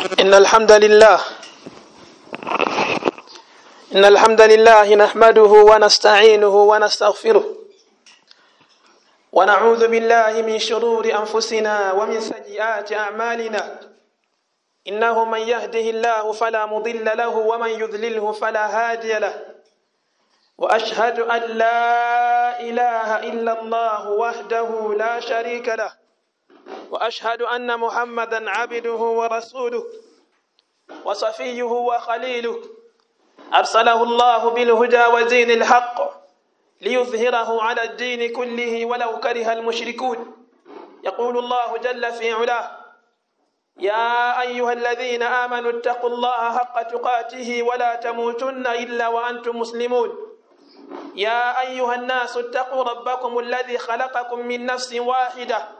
إن الحمد لله إن الحمد لله نحمده ونستعينه ونستغفره ونعوذ بالله من شرور أنفسنا ومن سيئات أعمالنا إنه من يهده الله فلا مضل له ومن يذلله فلا هادي له وأشهد أن لا إله إلا الله وحده لا شريك له وأشهد أن محمدا عبده ورسوله وصفيه وخليله. أرسله الله بالهدى ودين الحق ليظهره على الدين كله ولو كره المشركون. يقول الله جل في علاه يا أيها الذين آمنوا اتقوا الله حق تقاته ولا تموتن إلا وأنتم مسلمون. يا أيها الناس اتقوا ربكم الذي خلقكم من نفس واحدة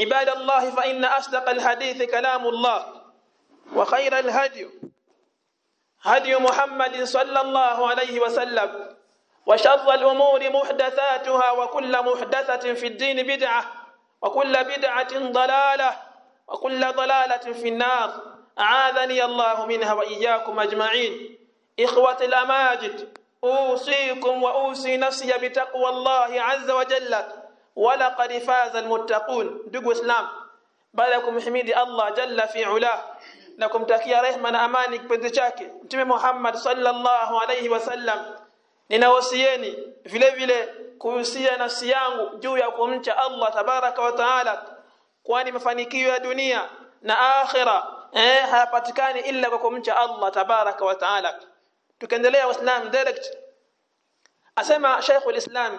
عباد الله فإن أصدق الحديث كلام الله. وخير الهدي هدي محمد صلى الله عليه وسلم. وشر الأمور محدثاتها وكل محدثة في الدين بدعة وكل بدعة ضلالة وكل ضلالة في النار. أعاذني الله منها وإياكم أجمعين. إخوة الأماجد أوصيكم وأوصي نفسي بتقوى الله عز وجل. wala qad faza almuttaqun. Ndugu waislam baada ya kumhimidi Allah jalla fi ula na kumtakia rehma na amani kipenzi chake mtume Muhammad sallallahu alayhi wasallam ninawasieni vile vile kuhusia nafsi yangu juu ya kumcha Allah tabaraka wa taala kwani mafanikio ya dunia na akhira eh hayapatikani illa kwa kumcha Allah tabaraka wa taala. Tukiendelea waislamu direct asema Sheikh islam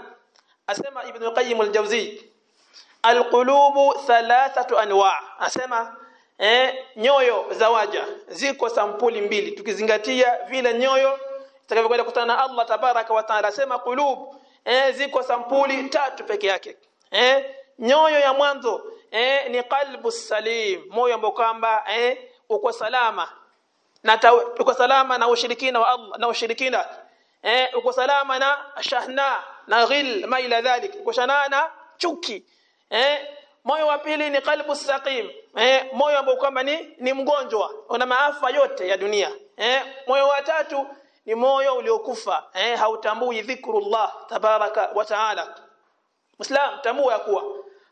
asema Ibn Qayyim al-Jawzi al-qulub thalathatu anwa' asema eh nyoyo za waja ziko sampuli mbili tukizingatia vile nyoyo zitakavyokwenda kukutana na Allah tabaraka wa taala. Asema qulub eh ziko sampuli tatu peke yake. Eh nyoyo ya mwanzo eh ni qalbu salim moyo ambao kwamba eh uko salama na uko salama na ushirikina wa Allah na ushirikina eh uko salama na shahna na ghil ma ila dhalik uko na chuki. Eh moyo wa pili ni qalbu saqim. Eh moyo ambao kwamba ni ni mgonjwa una maafa yote ya dunia. Eh moyo wa tatu ni moyo uliokufa. Eh hautambui dhikrullah tabaraka wa taala. Muslim tambua ya kuwa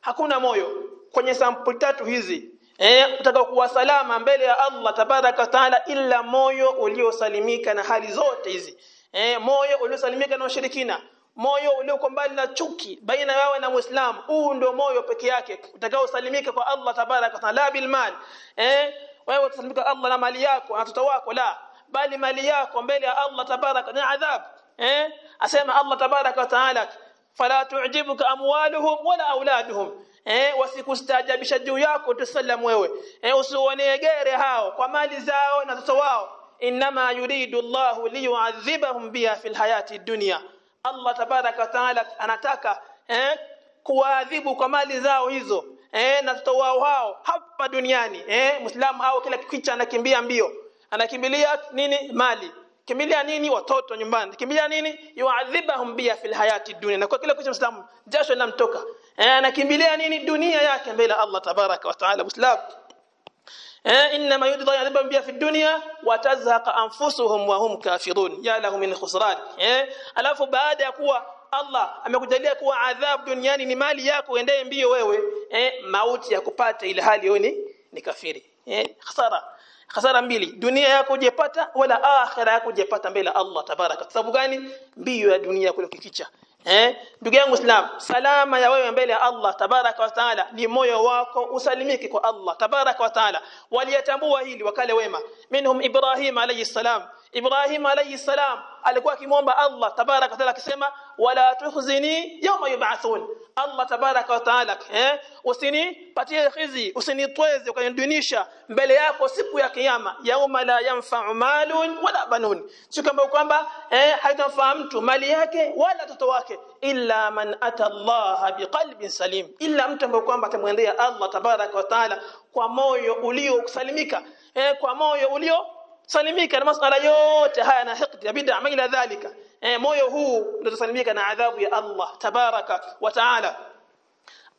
hakuna moyo kwenye sampuli tatu hizi. Eh utakao kuwa salama mbele ya Allah tabaraka taala illa moyo uliosalimika na hali zote hizi. Eh moyo uliosalimika na ushirikina moyo ulioko mbali na chuki baina yawe na muislam huu ndio moyo peke yake utakao salimika kwa Allah tabaraka taala. Bil mal eh? Wewe utasalimika Allah na mali yako na watoto wako la. Bali mali yako mbele ya Allah tabaraka na adhab eh? Asema Allah tabaraka taala fala tu'jibuka amwaluhum wala auladuhum eh? Wasikustajabisha juu yako tusallam wewe eh? Usiwaonegere hao kwa mali zao na watoto wao. Inma yuridu Allah liyu'adhibahum biha fil hayati dunya Allah tabaraka taala anataka eh kuadhibu kwa mali zao hizo eh na watoto wao hao hapa duniani eh muislamu hao kila kicha anakimbia mbio. Anakimbilia nini? Mali. Kimbilia nini? Watoto nyumbani. Kimbilia nini? Yuadhibahum biha fil hayati dunya. Na kwa kila kitu muislamu jasho linamtoka. Eh anakimbilia nini? Dunia yake mbele Allah tabaraka wa taala. Muislam eh inma yudhi yadhibahum biha fi dunya wa tazhaqa anfusuhum wa hum kafirun. Ya lahum min khusran. Eh alafu baada ya kuwa Allah amekujalia kuwa adhabu duniani ni mali yako endee mbio wewe eh mauti ya kupata ile hali wewe ni, ni kafiri. Eh khasara. Khasara mbili. Dunia yako ujepata wala akhira yako ujepata mbele Allah tabaraka. Sababu gani? Mbio ya dunia kule kikicha eh? Ndugu yangu islam salama ya wewe mbele ya Allah tabaraka wa taala ni moyo wako usalimike kwa Allah tabaraka wa taala. Waliyatambua hili wakale wema. Minhum ibrahim alayhi salam Ibrahim alayhi salam alikuwa akimwomba Allah tabaraka taala akisema wala tuhzini yawma yub'athun. Allah tabaraka taala eh usinipatie khizi usinitweze ukanidunisha mbele yako siku ya kiyama. Yauma la yanfa'u malun wala banun. Ambayo kwamba eh haitamfaa mtu mali yake wala mtoto wake illa man ata Allah biqalbin salim. Illa mtu ambaye kwamba atamwendea Allah tabaraka taala kwa moyo uliosalimika eh kwa moyo ulio salimika na masuala yote haya na hiqd ya bid'a ila dhalika. Eh moyo huu ndio tusalimika na adhabu ya Allah tabaraka wa taala.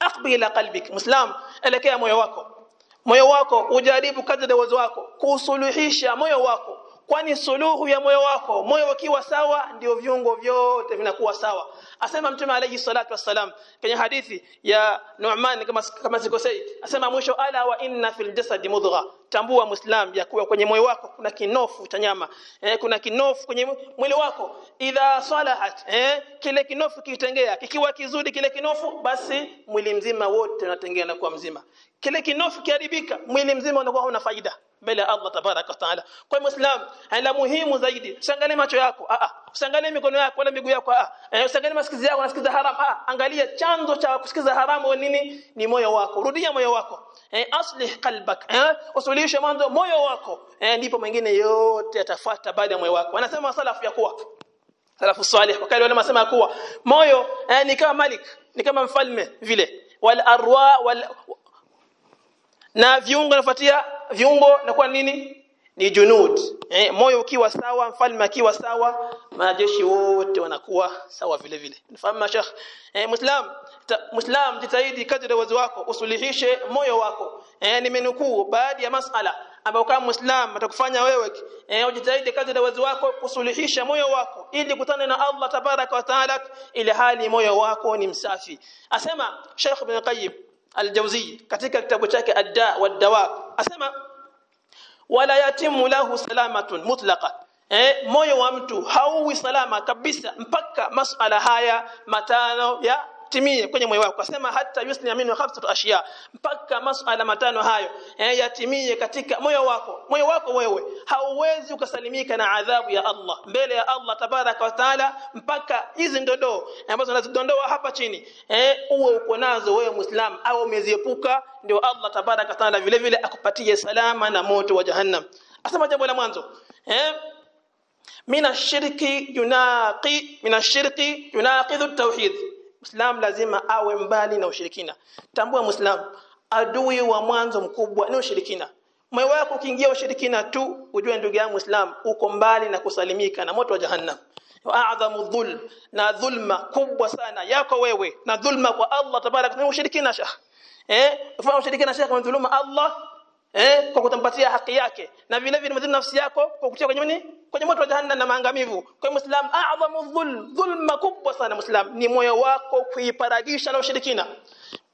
Aqbil ila qalbik muslim elekea moyo wako. Moyo wako ujaribu kadri uwezo wako kusuluhisha moyo wako kwani suluhu ya moyo wako moyo ukiwa sawa ndio viungo vyote vinakuwa sawa. Asema mtume alayhi salatu wassalam kwenye hadithi ya Nu'man kama kama sikosei asema mwisho ala wa inna fil jasadi mudgha. Tambua muislam ya kuwa kwenye moyo wako kuna kinofu cha nyama eh, kuna kinofu kwenye mwili wako. Idha salahat eh, kile kinofu kitengea kikiwa kizuri kile kinofu basi mwili mzima wote unatengea na kuwa mzima. Kile kinofu kiharibika mwili mzima unakuwa hauna faida mbele ya Allah tabaraka taala. Kwa muislam la muhimu zaidi usiangalie macho yako a a usiangalie mikono yako wala miguu yako a a usiangalie masikizi yako unasikiza haram a angalia chanzo cha kusikiza haramu nini? Ni moyo wako. Rudia moyo wako. Eh, aslih qalbak eh, usuluhishe mwanzo moyo wako. Eh, ndipo mwingine yote yatafuata baada ya moyo wako. Anasema salafu ya kuwa. Salafu salih wakati wale wanasema kuwa. Moyo eh, ni kama malik ni kama mfalme vile. Wal arwa wal na viungo nafuatia viungo na kwa nini? Ni junud. Eh, moyo ukiwa sawa mfalme akiwa sawa majeshi wote wanakuwa sawa vile vile. Nafahamu sheikh eh, muislam muislam jitahidi kadri uwezo wako usuluhishe moyo wako. Eh, nimenukuu baadhi ya masala ambayo kama muislam atakufanya wewe eh, ujitahidi kadri uwezo wako kusuluhisha moyo wako ili kutane na Allah tabaraka wa taala ili hali moyo wako ni msafi. Asema Sheikh Ibn Qayyim al-Jawzi katika kitabu chake Ad-Da wad-Dawa asema wala yatimu lahu salamatun mutlaqa. Eh moyo wa mtu hauwi salama kabisa mpaka masala haya matano ya timie kwenye moyo wako. Akasema hata yusni khamsatu ashiya. Mpaka masuala matano hayo eh, yatimie katika moyo wako. Moyo wako wewe. Hauwezi ukasalimika na adhabu ya Allah. Mbele ya Allah tabaraka wa taala mpaka hizi ndondoo ambazo nazidondoa hapa chini eh, uwe uko nazo wewe muislam au umeziepuka ndio Allah tabaraka wa taala vile vile akupatie salama na moto wa jahannam. Asema jambo la mwanzo eh shirki yunaqi shirki yunaqidhu tauhid Muislam lazima awe mbali na ushirikina. Tambua Muislamu, adui wa mwanzo mkubwa ni ushirikina. Moyo wako ukiingia ushirikina tu, ujue ndugu yangu Muislamu, uko mbali na kusalimika na moto wa Jahannam. Waadhamu dhul na dhulma kubwa sana yako wewe na dhulma kwa Allah tabarak ni ushirikina shah. Eh, ushirikina shekh dhulma Allah eh kwa kutampatia haki yake. Na vile vile madhuluma nafsi yako kwa kutia kwenye nini? Kwenye moto wa jahannam na maangamivu. Kwa muislam a'zamu dhulm dhulma kubwa sana muislam. Ni moyo wako kuiparagisha na ushirikina.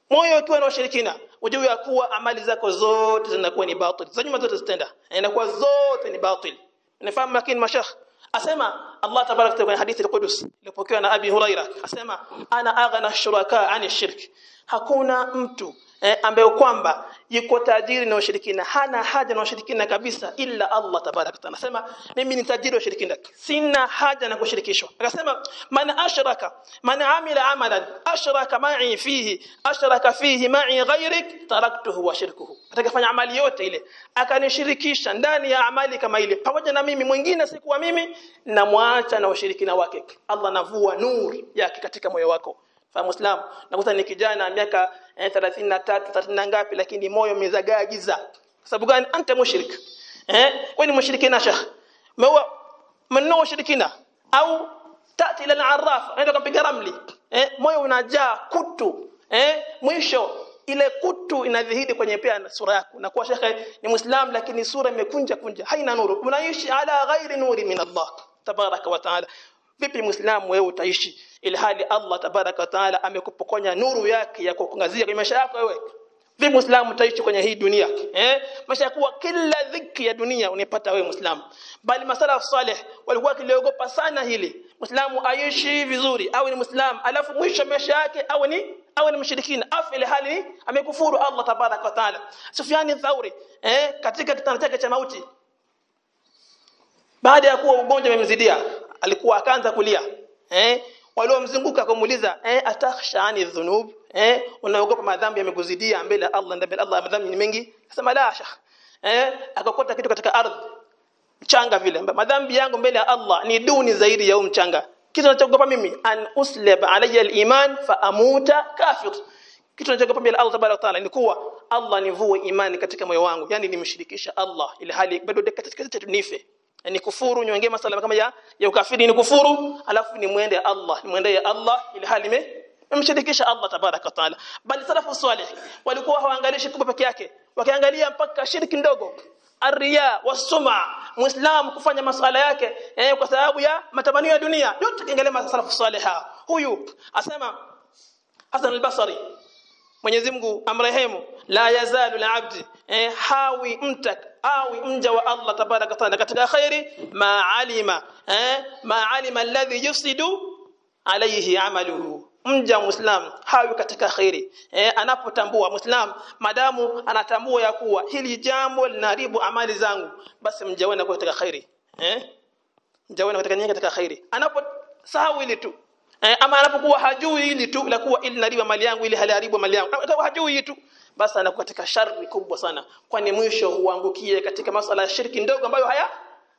Moyo ukiwa na ushirikina ujue ya kuwa amali zako zote zinakuwa ni batil. Za nyuma zote zitenda. Inakuwa zote ni batil. Nafahamu lakini mashaikh asema Allah tabarak kwenye hadithi al-Qudus iliyopokewa na Abi Huraira asema ana aghna shuraka ani shirk. Hakuna mtu eh, ambayo kwamba yuko tajiri na ushirikina. Hana haja na ushirikina kabisa ila Allah tabaraka taala. Anasema mimi ni tajiri wa ushirikina. Sina haja na kushirikishwa. Akasema man ashraka man amila amalan ashraka ma'i fihi ashraka fihi ma'i ghayrik taraktuhu wa shirkuhu. Atakafanya amali yote ile akanishirikisha ndani ya amali kama ile pamoja na mimi mwingine sikuwa mimi namwacha na ushirikina wake. Allah navua nuru yake katika moyo wako fa muislam. Nakuta ni kijana miaka eh, 33 30 ngapi lakini moyo umezagaa giza. Kwa sababu gani? Anta mushrik. Eh wewe ni mushrikina shekh mwa mno ushirikina. Au tati ila al-arraf aenda kumpiga ramli. Eh moyo unajaa kutu. Eh mwisho ile kutu inadhihiri kwenye pia sura yako. Na kuwa shekhe ni muislam lakini sura imekunja kunja. Haina nuru. Unaishi ala ghairi nuri min Allah tabaraka wa taala vipi muislamu wewe utaishi ilhali Allah tabaraka taala amekupokonya nuru yake ya kukungazia kwenye maisha yako wewe? Vipi muislamu utaishi kwenye hii dunia eh? Maisha kuwa kila dhiki ya dunia unepata wewe muislamu. Bali masala salih walikuwa kiliogopa sana hili. Muislamu aishi vizuri awe ni muislamu alafu mwisho maisha yake awe ni awe ni mshirikina. Afi ile hali amekufuru Allah tabaraka wa taala. Sufyani Thauri eh katika kitanda chake cha mauti baada ya kuwa ugonjwa umemzidia alikuwa akaanza kulia eh? Waliomzunguka kumuuliza eh atakhsha ani dhunub? Eh unaogopa madhambi yamekuzidia mbele Allah mbele Allah madhambi ni mengi? Akasema la sha eh akakota kitu katika ardhi mchanga vile. Madhambi yangu mbele ya Allah ni duni zaidi ya mchanga. Kitu ninachogopa mimi an uslib alayya al-iman fa amuta kafir. Kitu ninachogopa mbele Allah tabaraka taala ni kuwa Allah nivue imani katika moyo wangu. Yani nimshirikisha Allah ili hali bado katika nife ni kufuru nyonge masala kama ya ya ukafiri ni kufuru. Alafu ni muende Allah ni muende Allah ili hali mshirikisha Allah tabaraka taala. Bali salafu salih walikuwa hawaangalishi kubwa peke yake wakiangalia mpaka shirki ndogo. Arriya wasuma muislam kufanya masuala yake eh, kwa sababu ya matamanio ya dunia. Yote kiangalia masalafu salih huyu asema Hasan al-Basri Mwenyezi Mungu amrehemu la yazalu la abdi eh, hawi mtak awi mja wa Allah tabaraka taala katika khairi ma alima eh, ma alima alladhi yusidu alayhi amaluhu. Mja muislam hawi katika khairi eh, anapotambua muislam madamu anatambua ya kuwa hili jambo linaharibu amali zangu basi mja wena katika khairi eh mja wena katika katika khairi. Anaposahau ile tu eh, ama anapokuwa hajui ile tu la kuwa ili naribu mali yangu ili haliharibu mali yangu. Hajui hajui tu basi anakuwa katika shari kubwa sana kwani mwisho huangukie katika masala ya shirki ndogo ambayo haya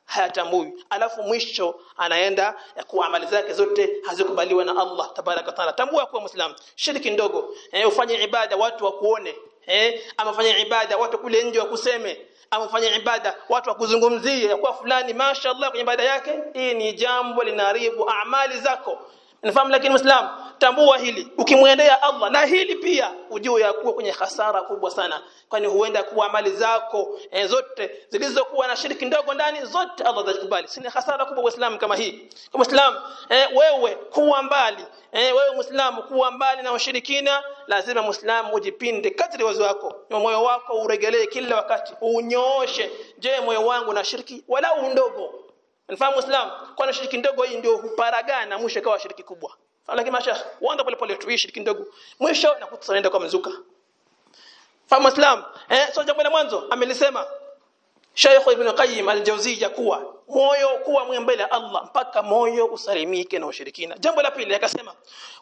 hayatambui. Alafu mwisho anaenda ya kuwa amali zake zote hazikubaliwa na Allah tabaraka taala. Tambua kuwa muislam shirki ndogo eh, ufanye ibada watu wakuone eh, ama fanye ibada watu kule nje wakuseme ama fanye ibada watu wakuzungumzie ya kuwa fulani mashaallah kwenye ibada yake. Hii ni jambo linaharibu amali zako Nafahamu lakini Muislam tambua hili. Ukimwendea Allah na hili pia ujue ya kuwa kwenye hasara kubwa sana. Kwani huenda kuwa amali zako e, zote zilizokuwa na shiriki ndogo ndani zote Allah atakubali. Si hasara kubwa islam kama hii? Kwa Muislam e, wewe kuwa mbali e, wewe Muislamu kuwa mbali na washirikina lazima Muislamu ujipinde kadri wazo wako. Moyo wako uregelee kila wakati unyooshe. Je moyo wangu na shiriki wala undogo Mfahamu Islam kwa na shiriki ndogo hii ndio huparagana mwisho kawa shiriki kubwa. Lakini masha uanza pole pole tu hii shiriki ndogo. Mwisho na kutaenda kwa mzuka. Fahamu Islam eh so jambo la mwanzo amelisema Sheikh Ibn Qayyim al-Jawziyya kuwa moyo kuwa mbele Allah mpaka moyo usalimike na ushirikina. Jambo la pili akasema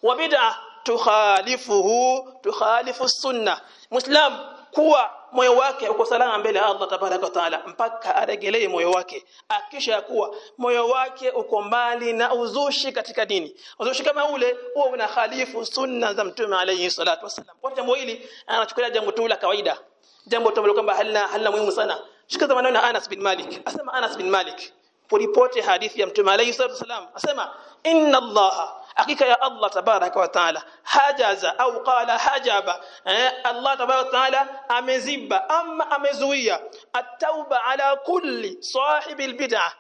wa bid'a tukhalifuhu tukhalifu sunna. Muislam kuwa moyo wake uko salama mbele ya Allah tabaraka wa taala mpaka aregelee moyo wake akisha kuwa moyo wake uko mbali na uzushi katika dini. Uzushi kama ule huwa una khalifu sunna za mtume alayhi salatu wasallam kwa jambo hili anachukulia jambo tu la kawaida. Jambo tu kwamba halina halina muhimu sana. Shikaza maneno ya Anas bin Malik. Asema Anas bin Malik polipote hadithi ya mtume alayhi salatu wasallam asema inna allaha hakika ya Allah tabaraka wa taala hajaza au qala hajaba. Eh, Allah tabaraka wa taala ameziba ama amezuia at-tauba ala kulli sahibi al-bid'ah.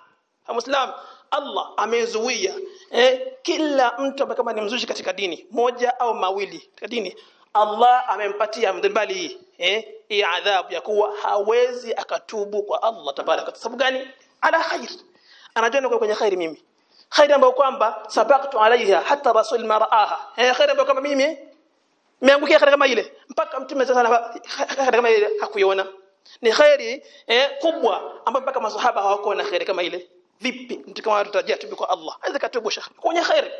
Muslim Allah amezuia eh, kila mtu kama ni mzushi katika dini moja au mawili katika dini Allah amempatia mbali eh hii adhabu ya kuwa hawezi akatubu kwa Allah tabaraka sababu gani? Ala khair anajua kwenye khairi mimi. Khairi ambayo kwamba sabaqtu alaiha hata rasul maraaha eh khairi ambayo kwamba mimi nimeangukia khairi kama ile. Mpaka mtume sasa khairi kama hakuiona. Ni khairi eh kubwa ambayo mpaka maswahaba hawakuona khairi kama ile. Vipi? Mtu kama tutajia tubi kwa Allah. Aweza katubu shekh kwenye khairi.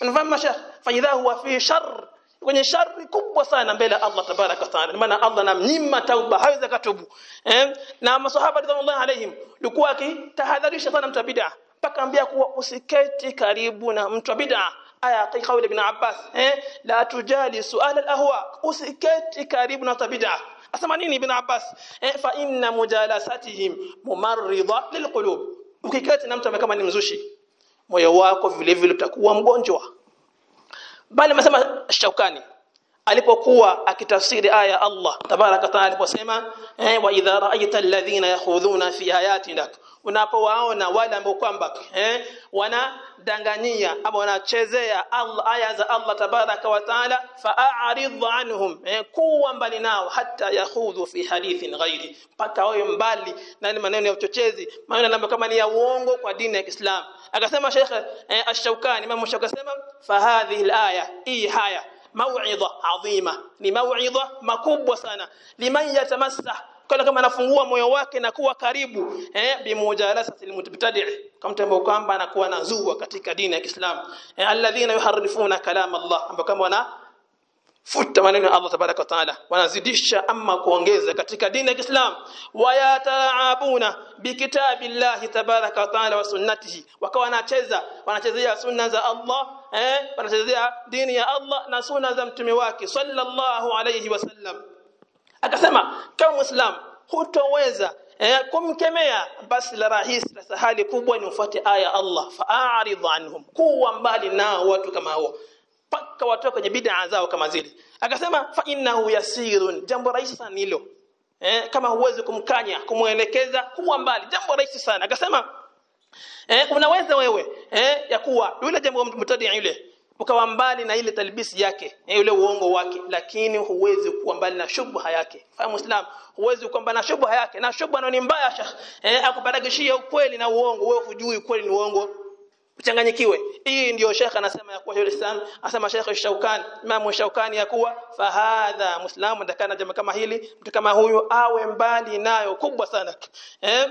Unafahamu shekh fa idha huwa fi shar kwenye shari kubwa sana mbele Allah tabaraka taala. Maana Allah namnyima tauba hawezi katubu eh? Na maswahaba radhiallahu alaihim likuwa akitahadharisha sana mtu bid'a mpaka ambia kuwa usiketi karibu na mtu bid'a aya kauli ibn Abbas eh? La tujali suala al-ahwa usiketi karibu na tabida asema nini ibn Abbas? Eh fa inna mujalasatihim mumarrida lilqulub ukiketi na mtu kama ni mzushi moyo wako vile vile utakuwa mgonjwa bali amesema Shaukani alipokuwa akitafsiri aya Allah tabaraka taala aliposema eh wa idha ra'aita alladhina yakhudhuna fi ayatina unapowaona wale ambao kwamba eh wanadanganyia ama wanachezea Allah aya za Allah tabaraka wa taala fa'arid anhum eh, kuwa mbali nao hata yakhudhu fi hadithin ghairi mpaka wawe mbali na maneno ya uchochezi maneno kama ni ya uongo kwa dini ya Kiislamu. Akasema Sheikh eh, Ash-Shawkani Imam Shawkani akasema fa hadhihi al-aya hii haya mau'idha adhima ni mau'idha makubwa sana liman yatamassah kwa kama anafungua moyo wake na kuwa karibu eh bimujalasati almubtadi' kama mtu kwamba anakuwa nazua katika dini ya Kiislamu. Eh, alladhina yuharrifuna kalam Allah ambao kama wana futa maneno ya Allah tabaraka wa taala wanazidisha ama kuongeza katika dini ya Kiislamu. Wayataabuna bikitabillahi tabaraka wa taala wa sunnatihi wakawa wanacheza wanachezea sunna za Allah eh wanachezea dini ya Allah na sunna za mtume wake sallallahu alayhi wasallam akasema kama muislam hutoweza eh, kumkemea. Basi la rahisi la sahali kubwa ni ufuate aya Allah fa'arid anhum kuwa mbali na watu kama hao paka watoke kwenye bid'a zao kama zile. Akasema fa innahu yasirun jambo rahisi sana hilo eh, kama huwezi kumkanya kumuelekeza kuwa mbali jambo rahisi sana. Akasema eh, unaweza wewe eh, ya kuwa yule jambo mtadi yule ukawa mbali na ile talbisi yake na yule uongo wake lakini huwezi kuwa mbali na shubha yake. Fahamu islam huwezi kuwa mbali na shubha yake na shubha ni mbaya shekh eh, akubaragishia ukweli na uongo wewe hujui ukweli ni uongo. Uchanganyikiwe. Hii ndio shekha anasema ya kuwa yule Islam asema shekha Shaukani Imam Shaukani ya kuwa fahadha muislamu ndakana jamaa kama hili mtu kama huyu awe mbali nayo kubwa sana. Eh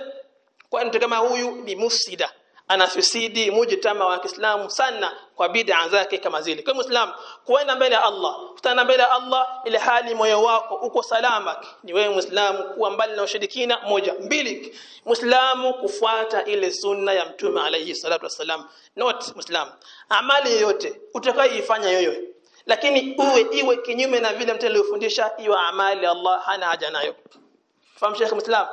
kwa mtu kama huyu ni musida anafisidi mujtama wa Kiislamu sana kwa bid'a zake kama zile. Kwa Muislam kuenda mbele ya Allah, kutana mbele ya Allah ile hali moyo wako uko salama. Ni wewe Muislamu kuwa mbali na ushirikina moja. Mbili, Muislamu kufuata ile sunna ya Mtume alayhi salatu wasalam Not Muislam. Amali yoyote utakayoifanya yoyote lakini uwe iwe kinyume na vile Mtume aliyofundisha, iwe amali Allah hana haja nayo. Fahamu Sheikh Muislam.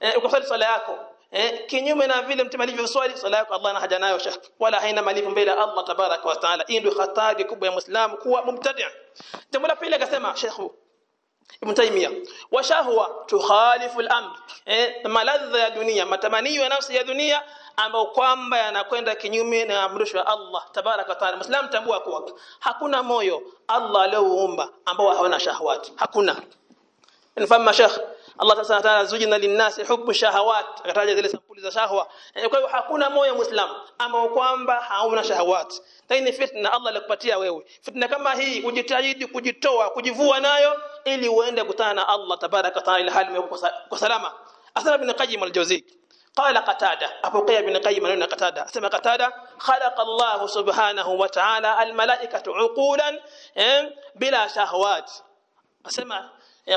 Eh, swala yako eh, kinyume na vile mtume alivyoswali swala yako Allah na haja nayo shak wala haina malipo mbele ya Allah tabaraka wa taala. Hii ndio hatari kubwa ya muislam kuwa mubtadi' jambo la pili akasema Sheikh Ibn Taymiyyah wa shahwa tukhalifu al-amr. Eh, maladha ya dunia matamanio ya nafsi ya dunia ambao kwamba yanakwenda kinyume na amrisho ya Allah tabaraka wa taala. Muislam tambua kuwa hakuna moyo Allah alioumba ambao hawana shahawati hakuna. Nifahamu Sheikh Allah Subhanahu wa ta'ala zujina linnasi hubbu shahawat akataja zile sampuli za shahwa kwa hiyo hakuna moyo muislam ambao kwamba hauna shahawat ni fitna Allah alikupatia wewe fitna kama hii ujitahidi kujitoa kujivua nayo ili uende kutana na Allah tabaraka taala ila hali kwa salama asema ibn qayyim al-jawzi قال قتادة أبو قيم بن قيم لنا قتادة اسمع قتادة خلق الله سبحانه وتعالى الملائكة عقولا بلا شهوات اسمع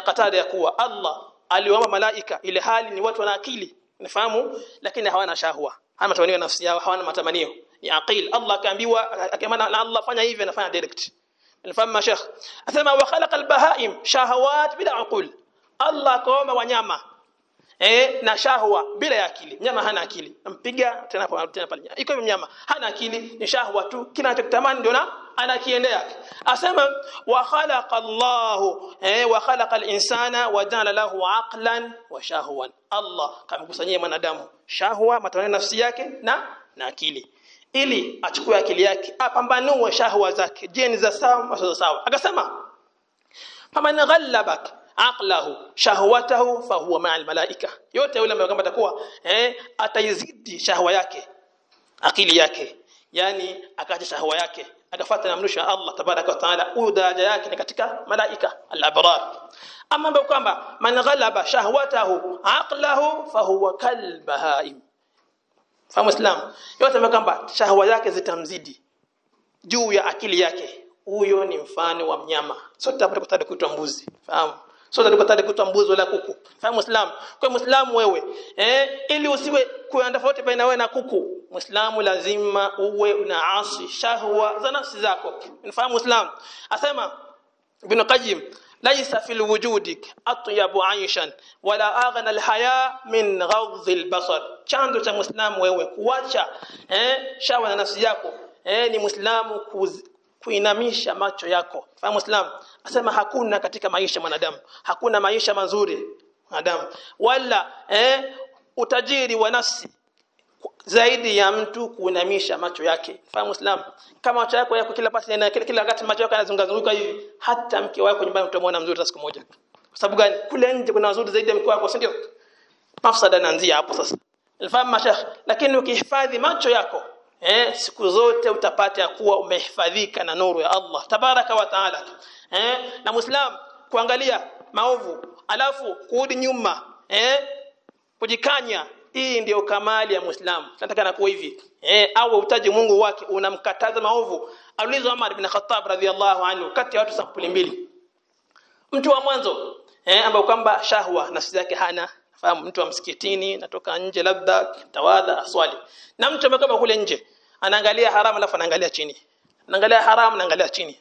قتادة يقوى الله aliwaomba malaika ile hali ni watu wana akili nafahamu lakini hawana shahwa hawana matamanio nafsi yao hawana matamanio ni aqil. Allah akaambiwa akimana na Allah fanya hivi anafanya direct. Nafahamu sheikh asema wa khalaqa albahaim shahawat bila uqul. Allah akaomba wanyama eh na shahwa bila akili. Mnyama hana akili. Nampiga tena tena pale. Iko mnyama hana akili ni shahwa tu. Kinachotamani ndio na anakiendea. Asema wa khalaqa Allah eh wa khalaqa al-insana wa ja'ala lahu aqlan wa shahwan. Allah kamkusanyia mwanadamu shahwa matamanio nafsi yake na na akili. Ili achukue akili yake apambanue shahwa zake. Je za sawa au sawa? Akasema faman ghallabak aqlahu shahwatahu fahuwa ma'al malaika. Yote yule ambaye atakuwa eh ataizidi shahwa yake akili yake. Yani akaacha shahwa yake akafuata amrisho ya Allah tabaraka wa taala. Huyo daraja yake ni katika malaika al-abrar. Ama ambaye kwamba man ghalaba shahwatahu aqlahu fahuwa kalbahaim fahamu islam yote ambaye kwamba shahwa yake zitamzidi juu ya akili yake huyo ni mfano wa mnyama. Sote tukutana kuitwa mbuzi fahamu sote tukutane kuitwa mbuzi wala kuku. Fahamu muislam kwa muislamu wewe eh ili usiwe kuenda tofauti baina wewe na kuku muislamu lazima uwe unaasi shahwa za nafsi zako. Unafahamu muislam asema ibn qayyim laysa fil wujudi atyabu aishan wala aghna alhaya min ghadhi albasar. Chanzo cha muislamu wewe kuacha eh shahwa na nafsi yako eh ni muislamu kuinamisha macho yako. Fahamu muislam asema hakuna katika maisha mwanadamu. Hakuna maisha mazuri mwanadamu. Wala eh, utajiri wa nafsi zaidi ya mtu kuinamisha macho yake. Fahamu muislam kama macho yako yako kila pasi na kila, kila wakati macho yako yanazungazunguka hivi hata mke wako nyumbani utamwona mzuri siku moja. Kwa sababu gani? Kule nje kuna wazuri zaidi ya mke wako si ndio? Mafsada inaanzia hapo sasa. Alfahamu mashaikh, lakini ukihifadhi macho yako eh siku zote utapata ya kuwa umehifadhika na nuru ya Allah tabaraka wa taala. Eh na muislam kuangalia maovu alafu kurudi nyuma. Eh kujikanya hii ndiyo kamali ya muislamu nataka na kuwa hivi. Eh au utaji Mungu wake unamkataza maovu. Aliulizwa Umar ibn Khattab radhiallahu anhu kati ya watu sampuli mbili. Mtu wa mwanzo eh ambao kwamba shahwa nafsi yake hana fahamu mtu wa msikitini natoka nje labda tawadha aswali na mtu amekaa kule nje anaangalia haramu alafu anaangalia chini. Anaangalia haramu anaangalia chini.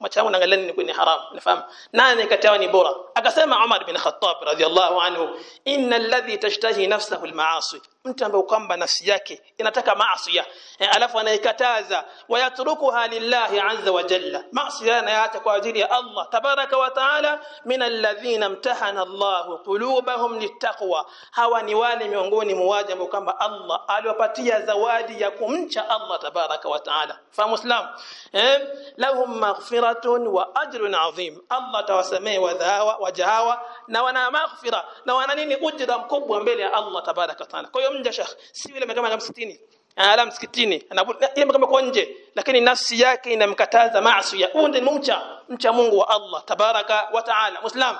Macho yangu naangalia nini kwenye haramu? Nafahamu nani kati yao ni bora? Akasema Umar bin Khattab radhiallahu anhu inna alladhi tashtahi nafsahu almaasi mtu ambaye kwamba nafsi yake inataka maasi e, alafu anaikataza wayatrukuha lillahi azza wa jalla. Maasi anayaacha kwa ajili ya Allah tabaraka wa taala min alladhina imtahana Allah qulubahum littaqwa. Hawa ni wale miongoni mwa ambao kwamba Allah aliwapatia zawadi ya kumcha Allah tabaraka wa taala. Fa muslim eh lahum maghfiratun wa ajrun azim. Allah tawasamee wadhawa wajahawa na wana maghfira na wana nini? Ujira mkubwa mbele ya Allah tabaraka wa taala mja Sheikh. Si yule kama msikitini. Ala msikitini anabudu kama kwa nje. Lakini nafsi yake inamkataza maasi ya unde mcha mcha Mungu wa Allah tabaraka wa taala muslim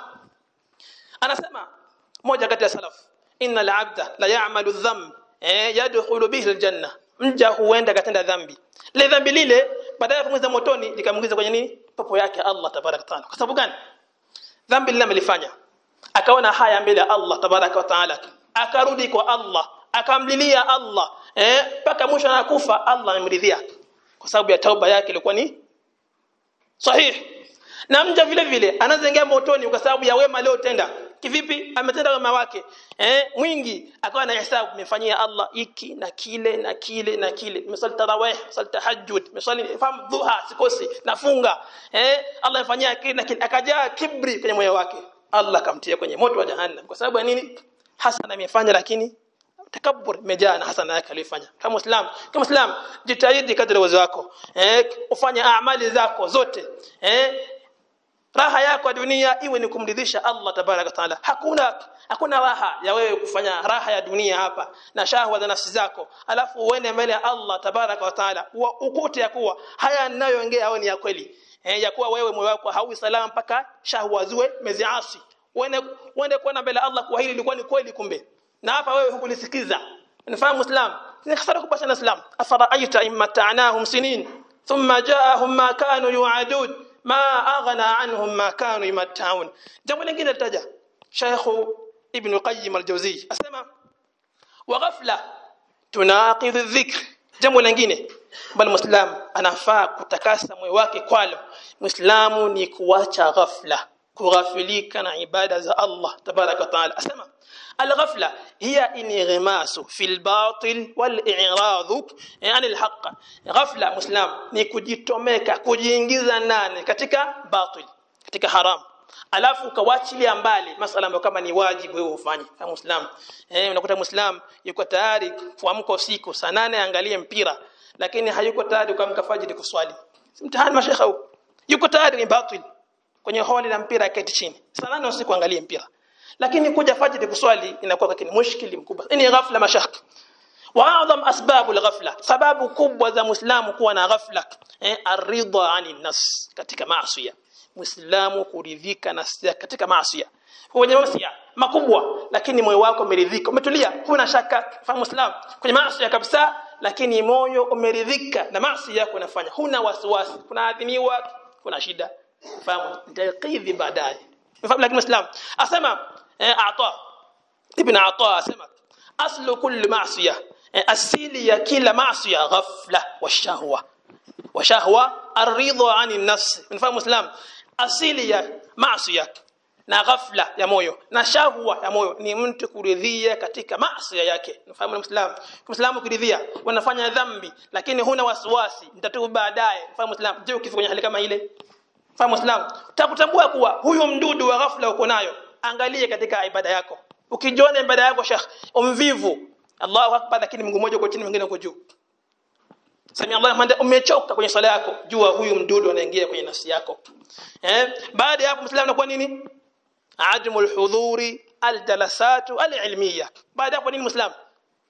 anasema moja kati ya salaf innal abda la ya'malu dhanb eh yadkhulu bihi aljanna mja huenda katenda dhambi. Le dhambi lile baadaye kumweza motoni likamwingiza kwenye nini pepo yake Allah tabaraka taala. Kwa sababu gani? Dhambi lile amelifanya. Akaona haya mbele ya Allah tabaraka wa taala. Akarudi kwa Allah akamlilia Allah. Eh paka mwisho anakufa Allah amemridhia. Kwa sababu ya tauba yake ilikuwa ni sahihi na mja vile vile anazengea motoni kwa sababu ya wema aliyotenda kivipi? Ametenda wema wake. Eh mwingi akawa na hesabu nimefanyia Allah hiki na kile na kile na kile. Nimesali tarawih msali tahajjud nimesali fam dhuha sikosi nafunga. Eh Allah afanyia kile na kile. Akajaa kibri kwenye moyo wake. Allah akamtia kwenye moto wa jahannam. Kwa sababu ya nini? Hasana amefanya lakini takabbur imejaa na hasana yake aliyofanya kama muislam kama muislam jitahidi kadri uwezo wako eh ufanye amali zako zote eh raha yako ya dunia iwe ni kumridhisha Allah tabaraka taala. Hakuna hakuna raha ya wewe kufanya raha ya dunia hapa na shahwa za nafsi zako. Alafu uende mbele ya Allah tabaraka taala ukute ya kuwa haya ninayoongea au ni ya kweli. Eh, ya kuwa wewe moyo wako hauwi salama mpaka shahwa ziwe meziasi. Uende uende kuona mbele Allah kwa hili lilikuwa ni kweli kumbe na hapa wewe hukulisikiza unafahamu islam ni hasara kubwa sana islam afaraaita immata'nahum sinin thumma ja'ahum ma kanu yu'adun ma aghna anhum ma kanu yumatta'un jambo lingine litaja Sheikh Ibn Qayyim al-Jawziyy asema wa ghafla tunaqidhu dhikr jambo lingine bali muislam anafaa kutakasa moyo wake kwalo muislamu ni kuacha ghafla kughafilika na ibada za Allah tabaraka taala asema الغفله هي انغماس في الباطل والاعراض عن الحق غفله مسلم ni kujitomeka kujiingiza ndani katika batil katika haram alafu ukawachilia mbali masala ambayo kama ni wajibu wewe ufanye kama muislam eh unakuta muislam yuko tayari kuamka usiku saa nane angalie mpira lakini hayuko tayari kuamka fajiri kuswali mtihani mashekha yuko tayari ni batil kwenye holi la mpira aketi chini. Saa nane usiku angalie mpira. Lakini kuja fajiri kuswali inakuwa kini mushkili mkubwa. Ni ghafla mashaka wa adham asbabu al-ghafla sababu kubwa za muislamu kuwa na ghafla. Eh aridha ani nas katika maasiya. Muislamu kuridhika na katika maasiya. Kwenye maasiya makubwa lakini moyo wako umeridhika. Umetulia huna shaka. Fahamu muislamu kwenye maasiya kabisa lakini moyo umeridhika na maasi yako unafanya huna wasiwasi kuna adhimiwa kuna shida fahamu? Nitakidhi baadaye. Fahamu lakini muislam asema a'ta. Ibn a'ta asema aslu kulli ma'siyah asili ya kila maasiya ghafla wa shahwa. Wa shahwa aridha ani nafsi mfahamu muislam asili ya maasiya na ghafla ya moyo na shahwa ya moyo ni mtu kuridhia katika maasi yake. Mfahamu muislamu muislamu kuridhia wanafanya dhambi lakini huna wasiwasi nitatubu baadaye. Mfahamu muislamu je ukifika kwenye hali kama ile mfahamu islam. Utakutambua kuwa huyu mdudu wa ghafla uko nayo. Angalie katika ibada yako. Ukijiona ibada yako Sheikh umvivu. Allahu akbar lakini Mungu mmoja uko chini mwingine uko juu. Sami Allah hamda umechoka kwenye sala yako. Jua huyu mdudu anaingia kwenye nafsi yako. Eh? Baada ya hapo muislamu anakuwa nini? Ajmul hudhuri aljalasatu alilmiya. Baada hapo nini muislamu?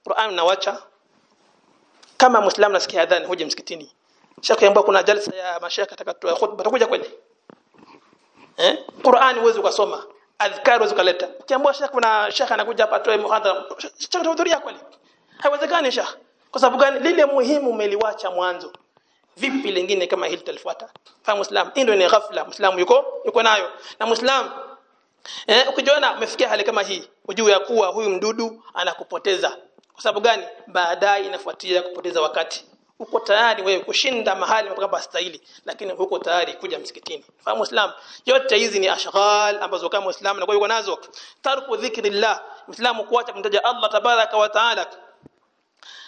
Qur'an nawacha kama muislamu nasikia adhan huje msikitini shaka ambapo kuna jalsa ya mashaka atakatoa khutba atakuja kweli? Eh? Qur'ani uweze ukasoma uweze kuleta. ukiambiwa shaka kuna shaka anakuja hapa atoe muhadhara. Shaka tutahudhuria kweli? Haiwezekani shaka. kwa sababu gani? Lile muhimu umeliwacha mwanzo. Vipi lingine kama hili talifuata fa muislam hii ndio ni ghafla. Muislamu yuko yuko nayo. Na muislam eh ukijiona umefikia hali kama hii ujue ya kuwa huyu mdudu anakupoteza. Kwa sababu gani? Baadaye inafuatia kupoteza wakati uko tayari wewe kushinda mahali ambapo stahili lakini huko tayari kuja msikitini. Fahamu muislam yote hizi ni ashghal ambazo kama muislam anakuwa yuko nazo. Tarku dhikrillah muislamu kuacha kumtaja Allah tabaraka wa taala.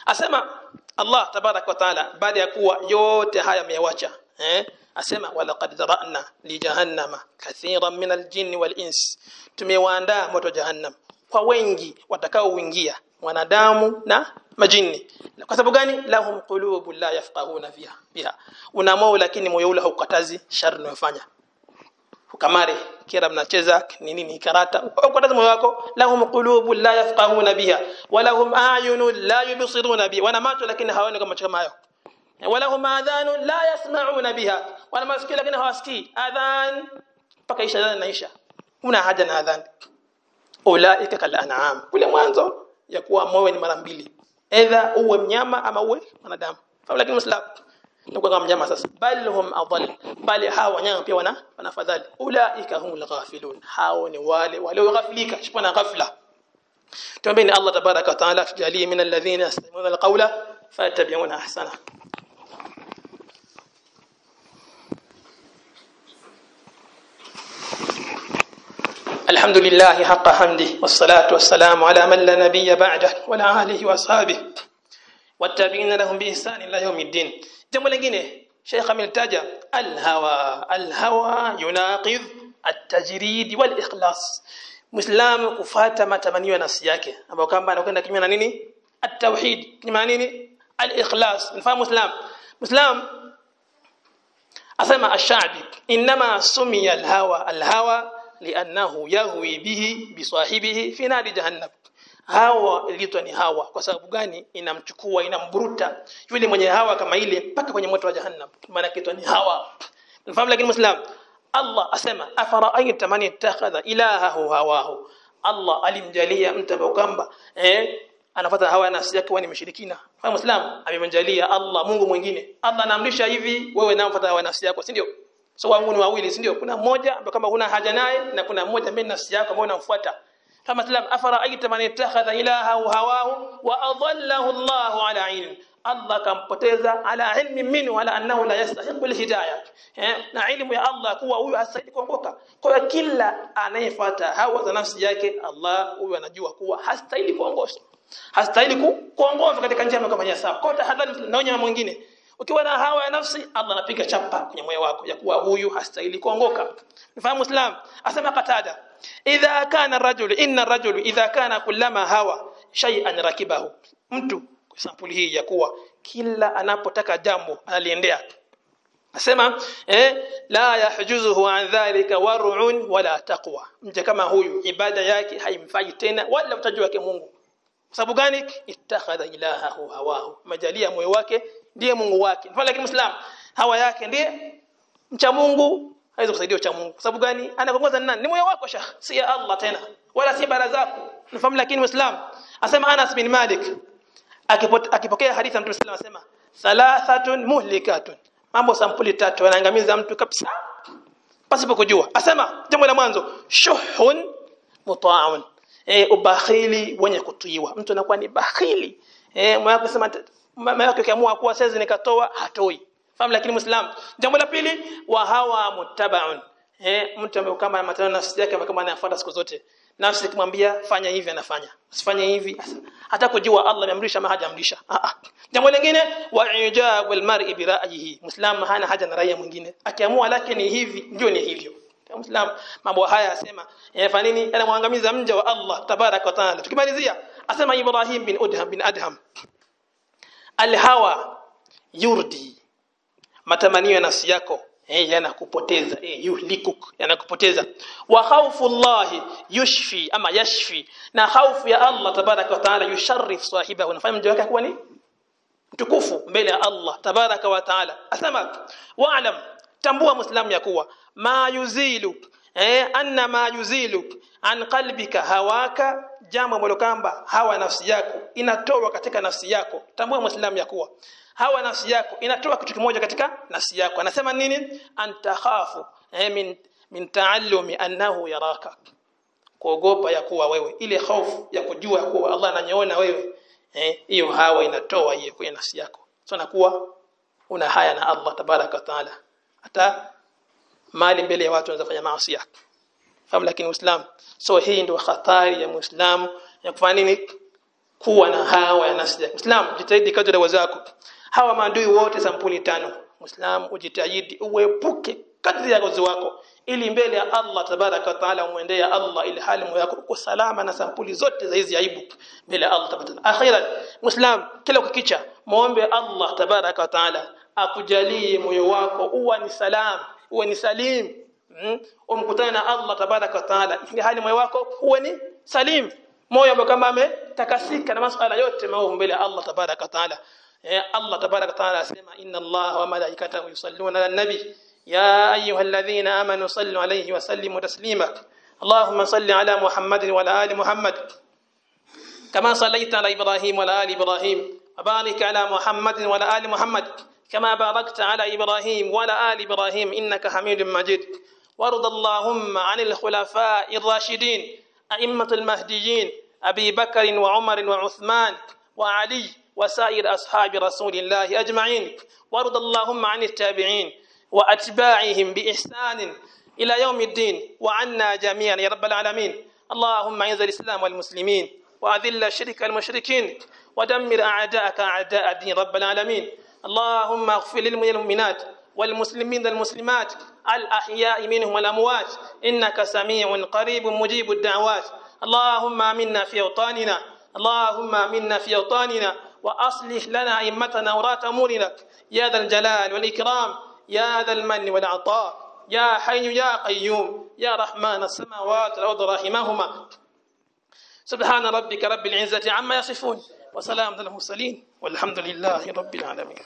Asema Allah tabaraka wa taala baada ya kuwa yote haya ameyawacha eh? Asema walaqad zara'na li jahannama kathiran min aljinn wal ins. Tumewaandaa moto jahannam kwa wengi watakao uingia wanadamu na majini. Kwa sababu gani? Lahum qulubu la yafqahuna fiha biha. Una moyo lakini moyo ule haukatazi shari unayofanya. Ukamare kira mnacheza ni nini karata ukataza moyo wako. Lahum qulubu la yafqahuna biha. Walahum ayunun la yubsiruna biha. Wana macho lakini hawaoni kama chama hayo walahum adhanu la yasma'una biha. Wana masikio lakini hawasikii. Adhan mpaka isha adhan naisha una haja na adhan. Ulaika kal an'am. Kule mwanzo ya kuwa moyo ni mara mbili. Either uwe mnyama ama uwe mwanadamu. Lakini muislam ni kama mnyama sasa. Bal hum adall bali hawa wanyama pia wana wanafadhali ulaika humul ghafilun. Hao ni wale wale shipo na ghafla. Tuombeeni Allah tabaraka wa taala tujalie min alladhina yastami'una alqawla ahsana الحمد لله حق حمده والصلاة والسلام على من لا نبي بعده ولا آله وأصحابه. والتابعين لهم بإحسان إلى يوم الدين. جمل شيخ من التاجة الهوى الهوى يناقض التجريد والإخلاص. مسلم كفات ما تمنيه نسياك أبو كان بانو كان كمينا نيني؟ التوحيد كمينا نيني؟ الإخلاص من مسلم. مسلم أسمى الشعب إنما سمي الهوى الهوى li'annahu yahwi bihi bisahibihi fi nari jahannam. Hawa ilitwa ni hawa. Kwa sababu gani? Inamchukua inamburuta. Yule mwenye hawa kama ile mpaka kwenye moto wa jahannam. Maana kitu ni hawa. Mfahamu lakini muislam Allah asema afara'aita man ittakhadha ilahahu hawahu? Allah alimjalia mtu ambaye kwamba eh anafuata hawa nafsi yake wani mshirikina. Kwa muislam amemjalia Allah Mungu mwingine. Allah anaamrisha hivi wewe naamfuata hawa nafsi yako si ndio so wangu ni wawili si ndio? Kuna mmoja ambaye kama huna haja naye na kuna mmoja mimi nafsi yako ambaye unamfuata. Kama talam afara aita man ittakhadha ilahahu hawahu wa adallahu Allahu ala ilm. Allah kampoteza ala ilmi minhu ala annahu la yastahiqu alhidayah eh na ilmu ya Allah kuwa huyu hastahili kuongoka. Kwa hiyo kila anayefuata hawa za nafsi yake Allah huyu anajua kuwa hastahili kuongoza. Hastahili kuongoza katika njia kama ya sawa. Kwa tahadhari na mwingine ukiwa na hawa ya nafsi Allah anapiga chapa kwenye moyo wako ya kuwa huyu hastahili kuongoka. Mfahamu Islam? Asema katada idha kana rajul inna rajul idha kana kullama hawa shay'an rakibahu. Mtu sampuli hii ya kuwa kila anapotaka jambo analiendea. Asema eh la yahjuzuhu an dhalika war'un wala taqwa. Mje kama huyu ibada yake haimfai tena wala utajua wake Mungu. Sababu gani? Ittakhadha ilahahu hawahu. Majalia moyo wake ndiye Mungu wake. Lakini muislam hawa yake ndiye mcha Mungu. Haiwezi kusaidia cha Mungu. Sababu gani? Anaongoza nani? Ni moyo wako sha. Si ya Allah tena. Wala si bara zako. Nafahamu lakini muislam asema Anas bin Malik akipokea hadithi ya Mtume sallallahu alayhi thalathatun muhlikatun. Mambo sampuli tatu yanaangamiza mtu kabisa pasipo kujua. Asema jambo la mwanzo shuhun muta'un. Eh ubakhili wenye kutuiwa mtu anakuwa ni bakhili. Eh moyo wako sema moyo yake akiamua kuwa sasa nikatoa hatoi. Fahamu lakini muislam. Jambo la pili wa hawa muttabaun eh mtu ambaye kama matendo nafsi yake kama anafuata siku zote nafsi ikimwambia fanya hivi anafanya. Usifanye hivi. Hata kujua Allah ameamrisha ama hajaamrisha ah ah. Jambo lingine wa ijab wal mar'i bi ra'yihi. Muislam hana haja na raia mwingine. Akiamua lake ni hivi ndio ni hivyo. Muislam mambo haya asema yafanya nini? Anamwangamiza mja wa Allah tabarak wa taala. Tukimalizia asema Ibrahim bin Udham bin Adham alhawa yurdi. Matamanio ya nafsi yako eh yanakupoteza eh yuhlikuk yanakupoteza. Wa khawfu llahi yushfi ama yashfi. Na khawfu ya Allah tabaraka wa taala yusharrif sahibahu. Nafahamu mja wake kuwa ni mtukufu mbele ya Allah tabaraka wa taala. Asema wa'lam tambua muislamu ya kuwa ma yuzilu eh anna ma yuzilu an qalbika hawaka jambo ambalo kwamba hawa nafsi yako inatoa katika nafsi yako. Tambua muislamu yakuwa hawa nafsi yako inatoa kitu kimoja katika nafsi yako. Anasema nini? Antakhafu eh, min min taallumi annahu yaraka. Kuogopa ya kuwa wewe. Ile hofu ya kujua kuwa Allah ananiona wewe hiyo eh hawa inatoa hiyo kwenye nafsi yako. So nakuwa una haya na Allah tabaraka taala. Hata mali mbele ya watu wanaweza fanya maasi fahamu lakini uislamu so hii ndio hatari ya muislamu ya kufanya nini? Kuwa na hawa ya nafsi ya muislamu jitahidi kadri wazako hawa maadui wote sampuli tano. Muislamu ujitahidi uepuke kadri ya uwezo wako ili mbele ya Allah tabaraka taala umwendee Allah ili hali yako uko salama na sampuli zote za hizi aibu mbele ya Allah tabaraka akhiran muislam kila ukikicha muombe Allah tabaraka taala akujalie moyo wako uwa ni salam uwe ni salim mm? umkutane na Allah tabaraka taala ili hali moyo wako uwe ni salim moyo ambao kama ametakasika na masuala yote maovu mbele ya Allah tabaraka taala Allah tabaraka taala asema inna Allah wa malaikatahu yusalluna ala nabi يا أيها الذين آمنوا صلوا عليه وسلموا تسليما اللهم صل على محمد وعلى آل محمد كما صليت على إبراهيم وعلى آل إبراهيم وبارك على محمد وعلى آل محمد كما باركت على إبراهيم وعلى آل إبراهيم إنك حميد مجيد وارض اللهم عن الخلفاء الراشدين أئمة المهديين أبي بكر وعمر وعثمان وعلي وسائر أصحاب رسول الله أجمعين. وارض اللهم عن التابعين وأتباعهم بإحسان إلى يوم الدين وعنا جميعا يا رب العالمين. اللهم أعز الإسلام والمسلمين وأذل الشرك المشركين ودمر أعداءك أعداء الدين رب العالمين. اللهم اغفر للمؤمنات والمسلمين والمسلمات الأحياء منهم والأموات. إنك سميع قريب مجيب الدعوات. اللهم آمنا في أوطاننا. اللهم آمنا في أوطاننا. وأصلح لنا أئمتنا وراة أمورنا. يا ذا الجلال والإكرام. يا ذا المن والعطاء. يا حي يا قيوم. يا رحمن السماوات والأرض رحمهما. سبحان ربك رب العزة عما يصفون. وسلام على المرسلين. والحمد لله رب العالمين.